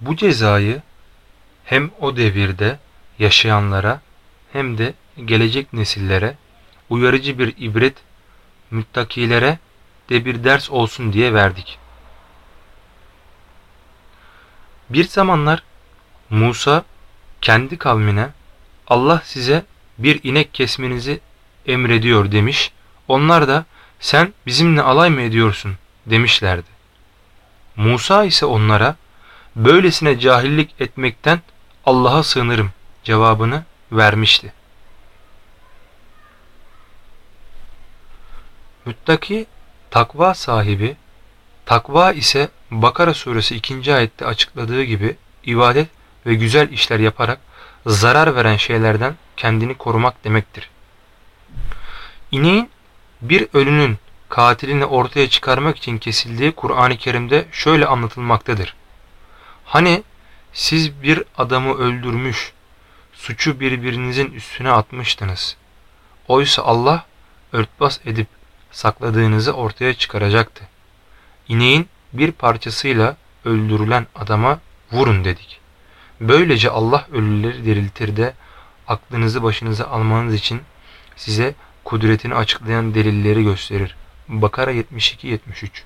Bu cezayı hem o devirde yaşayanlara hem de gelecek nesillere uyarıcı bir ibret, müttakilere de bir ders olsun diye verdik. Bir zamanlar Musa kendi kavmine Allah size bir inek kesmenizi emrediyor demiş. Onlar da sen bizimle alay mı ediyorsun demişlerdi. Musa ise onlara böylesine cahillik etmekten Allah'a sığınırım cevabını vermişti. Müttaki takva sahibi, takva ise Bakara suresi 2. ayette açıkladığı gibi ibadet ve güzel işler yaparak zarar veren şeylerden kendini korumak demektir. İneğin bir ölünün katilini ortaya çıkarmak için kesildiği Kur'an-ı Kerim'de şöyle anlatılmaktadır. Hani siz bir adamı öldürmüş, suçu birbirinizin üstüne atmıştınız. Oysa Allah örtbas edip sakladığınızı ortaya çıkaracaktı. İneğin bir parçasıyla öldürülen adama vurun dedik. Böylece Allah ölüleri diriltir de aklınızı başınıza almanız için size kudretini açıklayan delilleri gösterir. Bakara 72-73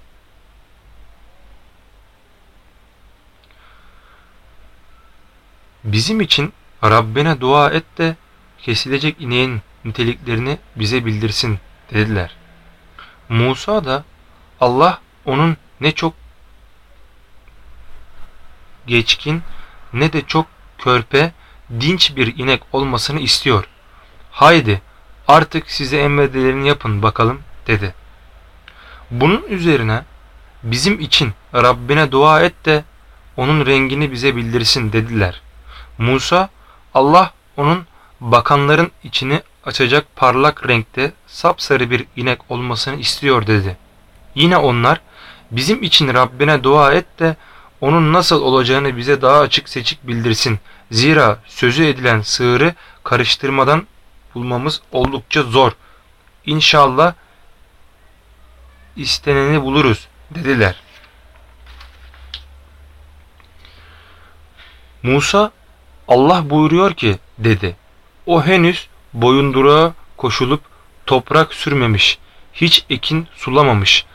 Bizim için Rabbine dua et de kesilecek ineğin niteliklerini bize bildirsin dediler. Musa da Allah onun ne çok geçkin ne de çok körpe, dinç bir inek olmasını istiyor. Haydi artık size emredileni yapın bakalım dedi. Bunun üzerine bizim için Rabbine dua et de onun rengini bize bildirsin dediler. Musa Allah onun bakanların içini açacak parlak renkte sapsarı bir inek olmasını istiyor dedi. Yine onlar bizim için Rabbine dua et de onun nasıl olacağını bize daha açık seçik bildirsin. Zira sözü edilen sığırı karıştırmadan bulmamız oldukça zor. İnşallah isteneni buluruz dediler. Musa Allah buyuruyor ki dedi. O henüz boyunduruğa koşulup toprak sürmemiş, hiç ekin sulamamış,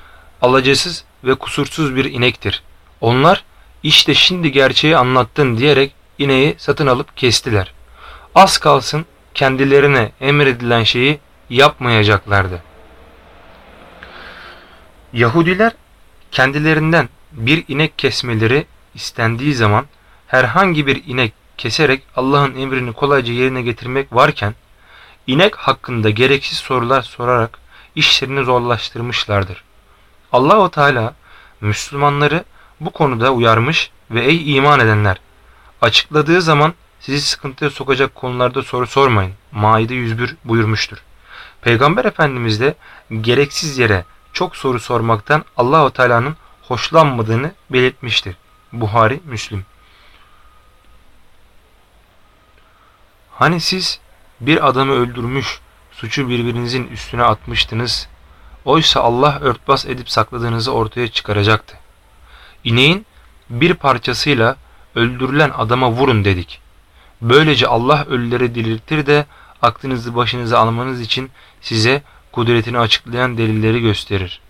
alacasız ve kusursuz bir inektir. Onlar işte şimdi gerçeği anlattın diyerek ineği satın alıp kestiler. Az kalsın kendilerine emredilen şeyi yapmayacaklardı. Yahudiler kendilerinden bir inek kesmeleri istendiği zaman herhangi bir inek keserek Allah'ın emrini kolayca yerine getirmek varken inek hakkında gereksiz sorular sorarak işlerini zorlaştırmışlardır. Allahu Teala Müslümanları bu konuda uyarmış ve ey iman edenler açıkladığı zaman sizi sıkıntıya sokacak konularda soru sormayın. Maide 101 buyurmuştur. Peygamber Efendimiz de gereksiz yere çok soru sormaktan Allahu Teala'nın hoşlanmadığını belirtmiştir. Buhari, Müslim. Hani siz bir adamı öldürmüş, suçu birbirinizin üstüne atmıştınız. Oysa Allah örtbas edip sakladığınızı ortaya çıkaracaktı. İneğin bir parçasıyla öldürülen adama vurun dedik. Böylece Allah ölüleri diriltir de aklınızı başınıza almanız için size kudretini açıklayan delilleri gösterir.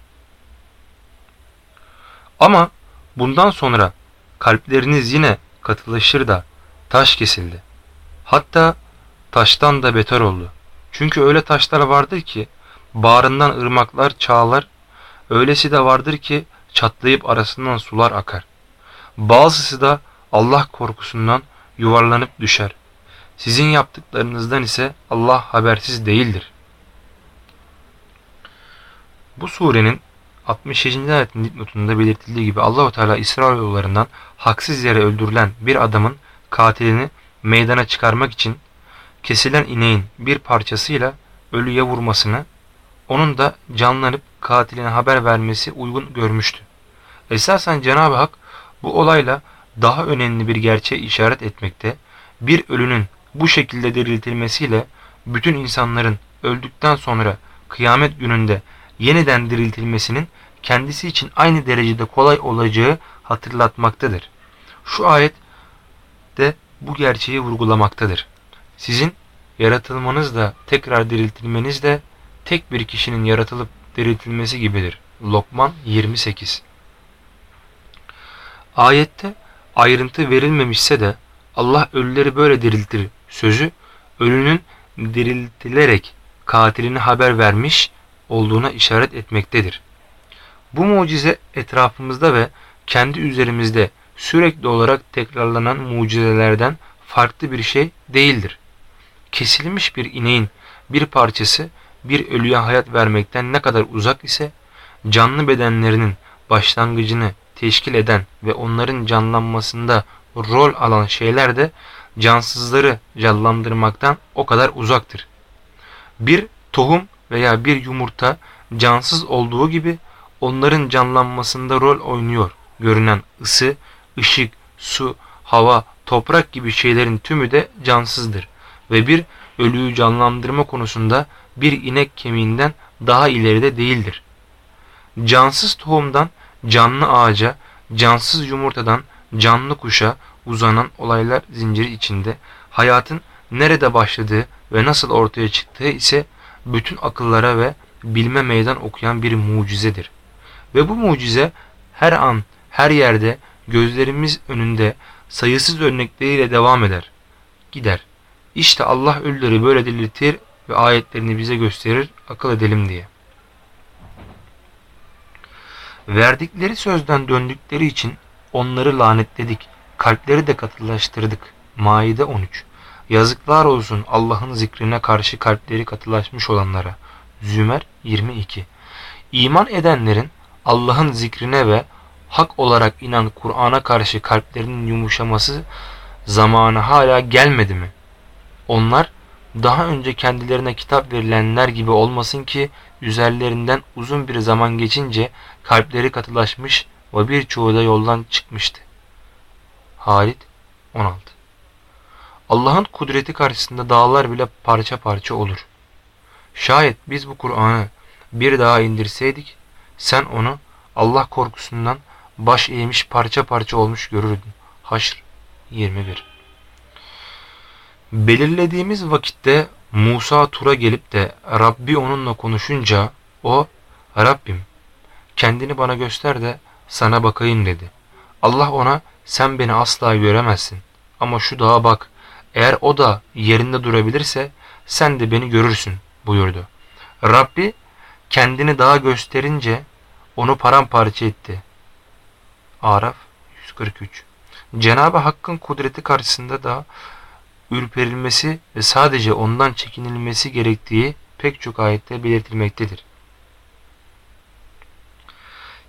Ama bundan sonra kalpleriniz yine katılaşır da taş kesildi. Hatta taştan da beter oldu. Çünkü öyle taşlar vardır ki bağrından ırmaklar çağlar, öylesi de vardır ki çatlayıp arasından sular akar. Bazısı da Allah korkusundan yuvarlanıp düşer. Sizin yaptıklarınızdan ise Allah habersiz değildir. Bu surenin 67. ayetin dipnotunda belirtildiği gibi Allahu Teala İsrailoğullarından haksız yere öldürülen bir adamın katilini meydana çıkarmak için kesilen ineğin bir parçasıyla ölüye vurmasını, onun da canlanıp katiline haber vermesi uygun görmüştü. Esasen Cenab-ı Hak bu olayla daha önemli bir gerçeğe işaret etmekte, bir ölünün bu şekilde diriltilmesiyle bütün insanların öldükten sonra kıyamet gününde yeniden diriltilmesinin kendisi için aynı derecede kolay olacağı hatırlatmaktadır. Şu ayet de bu gerçeği vurgulamaktadır. Sizin yaratılmanız da tekrar diriltilmeniz de tek bir kişinin yaratılıp diriltilmesi gibidir. Lokman 28 Ayette ayrıntı verilmemişse de Allah ölüleri böyle diriltir sözü ölünün diriltilerek katilini haber vermiş olduğuna işaret etmektedir. Bu mucize etrafımızda ve kendi üzerimizde sürekli olarak tekrarlanan mucizelerden farklı bir şey değildir. Kesilmiş bir ineğin bir parçası bir ölüye hayat vermekten ne kadar uzak ise canlı bedenlerinin başlangıcını teşkil eden ve onların canlanmasında rol alan şeyler de cansızları canlandırmaktan o kadar uzaktır. Bir tohum veya bir yumurta cansız olduğu gibi onların canlanmasında rol oynuyor. Görünen ısı, ışık, su, hava, toprak gibi şeylerin tümü de cansızdır ve bir ölüyü canlandırma konusunda bir inek kemiğinden daha ileride değildir. Cansız tohumdan canlı ağaca, cansız yumurtadan canlı kuşa uzanan olaylar zinciri içinde hayatın nerede başladığı ve nasıl ortaya çıktığı ise bütün akıllara ve bilme meydan okuyan bir mucizedir. Ve bu mucize her an, her yerde, gözlerimiz önünde sayısız örnekleriyle devam eder, gider. İşte Allah ölüleri böyle diriltir ve ayetlerini bize gösterir, akıl edelim diye. Verdikleri sözden döndükleri için onları lanetledik, kalpleri de katılaştırdık. Maide 13 Yazıklar olsun Allah'ın zikrine karşı kalpleri katılaşmış olanlara. Zümer 22 İman edenlerin Allah'ın zikrine ve hak olarak inan Kur'an'a karşı kalplerinin yumuşaması zamanı hala gelmedi mi? Onlar daha önce kendilerine kitap verilenler gibi olmasın ki üzerlerinden uzun bir zaman geçince kalpleri katılaşmış ve birçoğu da yoldan çıkmıştı. Halit 16 Allah'ın kudreti karşısında dağlar bile parça parça olur. Şayet biz bu Kur'an'ı bir daha indirseydik, sen onu Allah korkusundan baş eğmiş parça parça olmuş görürdün. Haşr 21 Belirlediğimiz vakitte Musa Tur'a gelip de Rabbi onunla konuşunca o Rabbim kendini bana göster de sana bakayım dedi. Allah ona sen beni asla göremezsin ama şu dağa bak eğer o da yerinde durabilirse sen de beni görürsün buyurdu. Rabbi kendini dağa gösterince onu paramparça etti. Araf 143 Cenab-ı Hakk'ın kudreti karşısında da ürperilmesi ve sadece ondan çekinilmesi gerektiği pek çok ayette belirtilmektedir.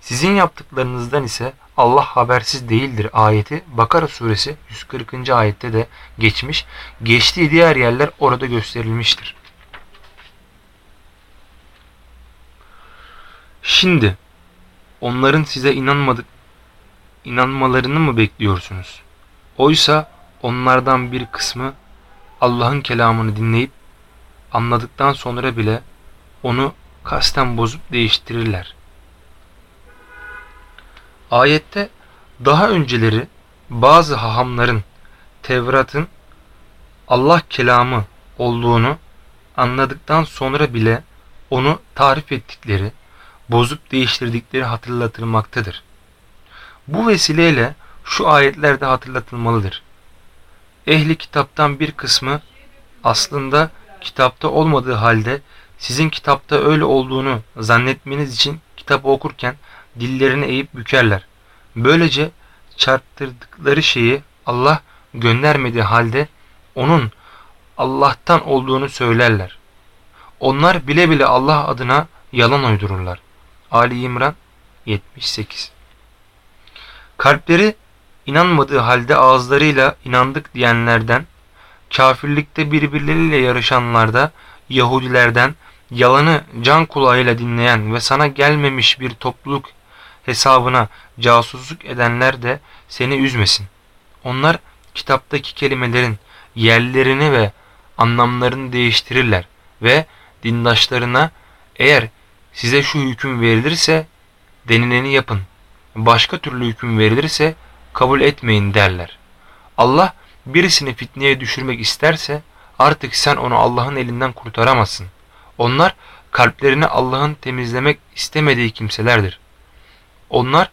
Sizin yaptıklarınızdan ise Allah habersiz değildir ayeti Bakara suresi 140. ayette de geçmiş, geçtiği diğer yerler orada gösterilmiştir. Şimdi onların size inanmadık inanmalarını mı bekliyorsunuz? Oysa onlardan bir kısmı Allah'ın kelamını dinleyip anladıktan sonra bile onu kasten bozup değiştirirler. Ayette daha önceleri bazı hahamların Tevrat'ın Allah kelamı olduğunu anladıktan sonra bile onu tarif ettikleri, bozup değiştirdikleri hatırlatılmaktadır. Bu vesileyle şu ayetlerde hatırlatılmalıdır. Ehli kitaptan bir kısmı aslında kitapta olmadığı halde sizin kitapta öyle olduğunu zannetmeniz için kitabı okurken dillerini eğip bükerler. Böylece çarptırdıkları şeyi Allah göndermediği halde onun Allah'tan olduğunu söylerler. Onlar bile bile Allah adına yalan uydururlar. Ali İmran 78 Kalpleri inanmadığı halde ağızlarıyla inandık diyenlerden, kafirlikte birbirleriyle yarışanlarda, Yahudilerden, yalanı can kulağıyla dinleyen ve sana gelmemiş bir topluluk hesabına casusluk edenler de seni üzmesin. Onlar kitaptaki kelimelerin yerlerini ve anlamlarını değiştirirler ve dindaşlarına eğer size şu hüküm verilirse denileni yapın. Başka türlü hüküm verilirse kabul etmeyin derler. Allah birisini fitneye düşürmek isterse artık sen onu Allah'ın elinden kurtaramazsın. Onlar kalplerini Allah'ın temizlemek istemediği kimselerdir. Onlar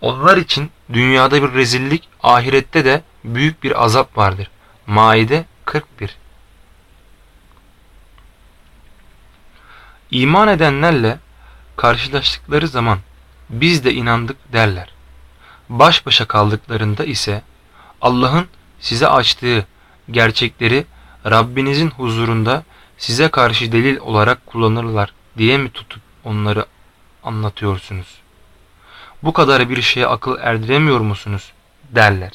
onlar için dünyada bir rezillik, ahirette de büyük bir azap vardır. Maide 41 İman edenlerle karşılaştıkları zaman biz de inandık derler. Baş başa kaldıklarında ise Allah'ın size açtığı gerçekleri Rabbinizin huzurunda size karşı delil olarak kullanırlar diye mi tutup onları anlatıyorsunuz? Bu kadar bir şeye akıl erdiremiyor musunuz? derler.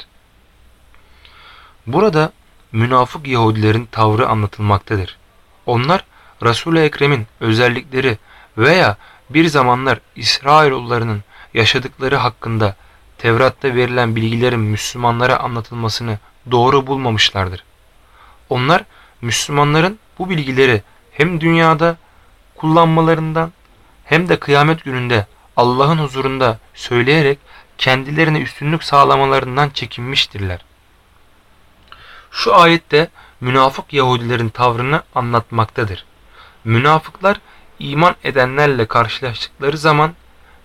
Burada münafık Yahudilerin tavrı anlatılmaktadır. Onlar Resul-i Ekrem'in özellikleri veya bir zamanlar İsrailoğullarının yaşadıkları hakkında Tevrat'ta verilen bilgilerin Müslümanlara anlatılmasını doğru bulmamışlardır. Onlar Müslümanların bu bilgileri hem dünyada kullanmalarından hem de kıyamet gününde Allah'ın huzurunda söyleyerek kendilerine üstünlük sağlamalarından çekinmiştirler. Şu ayette münafık Yahudilerin tavrını anlatmaktadır. Münafıklar iman edenlerle karşılaştıkları zaman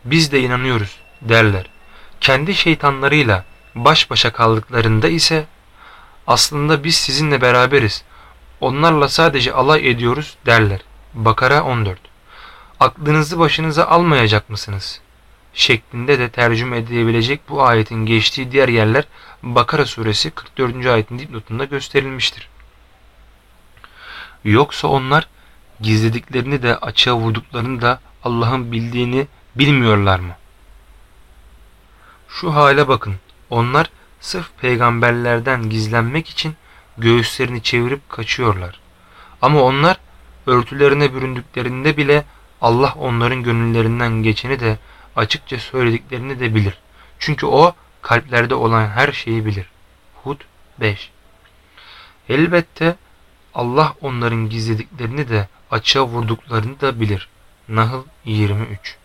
biz de inanıyoruz derler. Kendi şeytanlarıyla baş başa kaldıklarında ise aslında biz sizinle beraberiz. Onlarla sadece alay ediyoruz derler. Bakara 14 Aklınızı başınıza almayacak mısınız? şeklinde de tercüme edilebilecek bu ayetin geçtiği diğer yerler Bakara suresi 44. ayetin dipnotunda gösterilmiştir. Yoksa onlar gizlediklerini de açığa vurduklarını da Allah'ın bildiğini bilmiyorlar mı? Şu hale bakın. Onlar sırf peygamberlerden gizlenmek için göğüslerini çevirip kaçıyorlar. Ama onlar örtülerine büründüklerinde bile Allah onların gönüllerinden geçeni de açıkça söylediklerini de bilir. Çünkü o kalplerde olan her şeyi bilir. Hud 5 Elbette Allah onların gizlediklerini de açığa vurduklarını da bilir. Nahl 23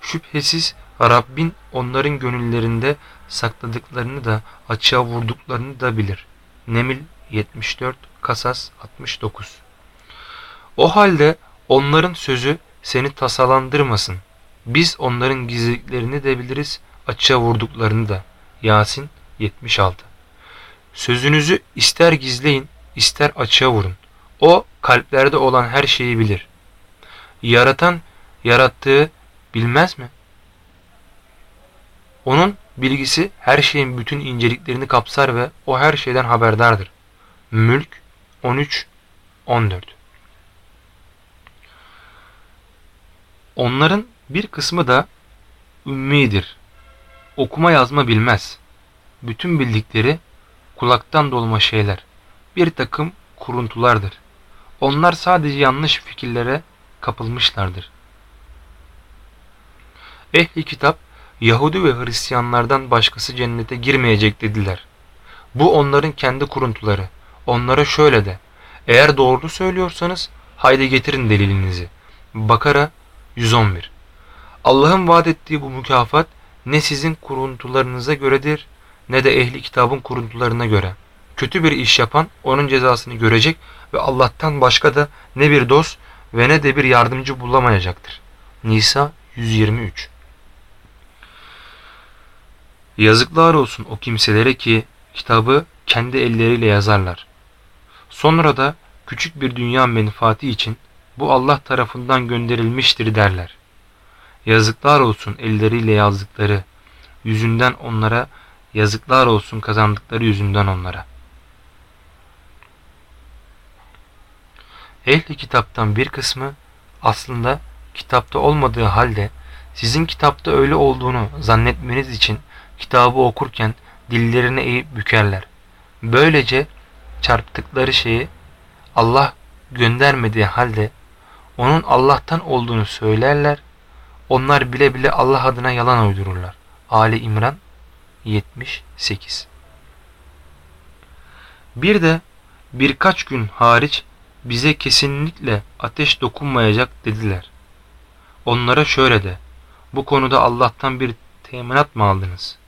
Şüphesiz Rabbin onların gönüllerinde sakladıklarını da açığa vurduklarını da bilir. Nemil 74 Kasas 69 O halde onların sözü seni tasalandırmasın. Biz onların gizliliklerini de biliriz, açığa vurduklarını da. Yasin 76 Sözünüzü ister gizleyin, ister açığa vurun. O kalplerde olan her şeyi bilir. Yaratan yarattığı bilmez mi? Onun bilgisi her şeyin bütün inceliklerini kapsar ve o her şeyden haberdardır. Mülk 13 14 Onların bir kısmı da ümmidir. Okuma yazma bilmez. Bütün bildikleri kulaktan dolma şeyler. Bir takım kuruntulardır. Onlar sadece yanlış fikirlere kapılmışlardır. Ehli kitap Yahudi ve Hristiyanlardan başkası cennete girmeyecek dediler. Bu onların kendi kuruntuları. Onlara şöyle de, eğer doğru söylüyorsanız haydi getirin delilinizi. Bakara 111 Allah'ın vaat ettiği bu mükafat ne sizin kuruntularınıza göredir ne de ehli kitabın kuruntularına göre. Kötü bir iş yapan onun cezasını görecek ve Allah'tan başka da ne bir dost ve ne de bir yardımcı bulamayacaktır. Nisa 123 Yazıklar olsun o kimselere ki kitabı kendi elleriyle yazarlar. Sonra da küçük bir dünya menfaati için bu Allah tarafından gönderilmiştir derler. Yazıklar olsun elleriyle yazdıkları yüzünden onlara, yazıklar olsun kazandıkları yüzünden onlara. Ehli kitaptan bir kısmı aslında kitapta olmadığı halde sizin kitapta öyle olduğunu zannetmeniz için kitabı okurken dillerini eğip bükerler. Böylece çarptıkları şeyi Allah göndermediği halde onun Allah'tan olduğunu söylerler. Onlar bile bile Allah adına yalan uydururlar. Ali İmran 78 Bir de birkaç gün hariç bize kesinlikle ateş dokunmayacak dediler. Onlara şöyle de, bu konuda Allah'tan bir teminat mı aldınız?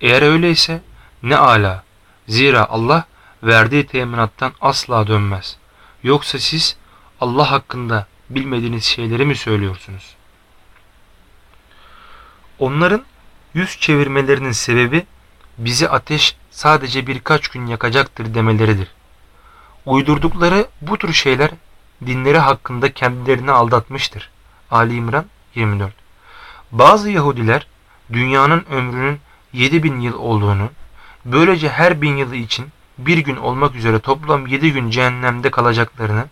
Eğer öyleyse ne ala. Zira Allah verdiği teminattan asla dönmez. Yoksa siz Allah hakkında bilmediğiniz şeyleri mi söylüyorsunuz? Onların yüz çevirmelerinin sebebi bizi ateş sadece birkaç gün yakacaktır demeleridir. Uydurdukları bu tür şeyler dinleri hakkında kendilerini aldatmıştır. Ali İmran 24 Bazı Yahudiler dünyanın ömrünün 7000 yıl olduğunu, böylece her bin yılı için bir gün olmak üzere toplam 7 gün cehennemde kalacaklarını,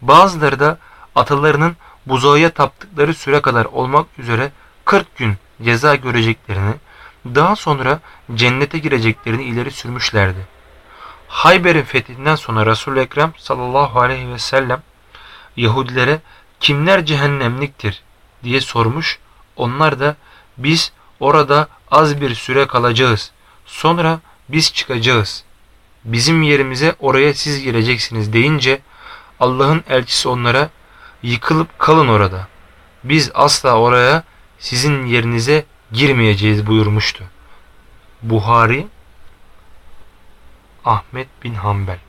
bazıları da atalarının buzağıya taptıkları süre kadar olmak üzere 40 gün ceza göreceklerini, daha sonra cennete gireceklerini ileri sürmüşlerdi. Hayber'in fethinden sonra Resul-i Ekrem sallallahu aleyhi ve sellem Yahudilere kimler cehennemliktir diye sormuş. Onlar da biz orada az bir süre kalacağız. Sonra biz çıkacağız. Bizim yerimize oraya siz gireceksiniz deyince Allah'ın elçisi onlara yıkılıp kalın orada. Biz asla oraya sizin yerinize girmeyeceğiz buyurmuştu. Buhari Ahmet bin Hanbel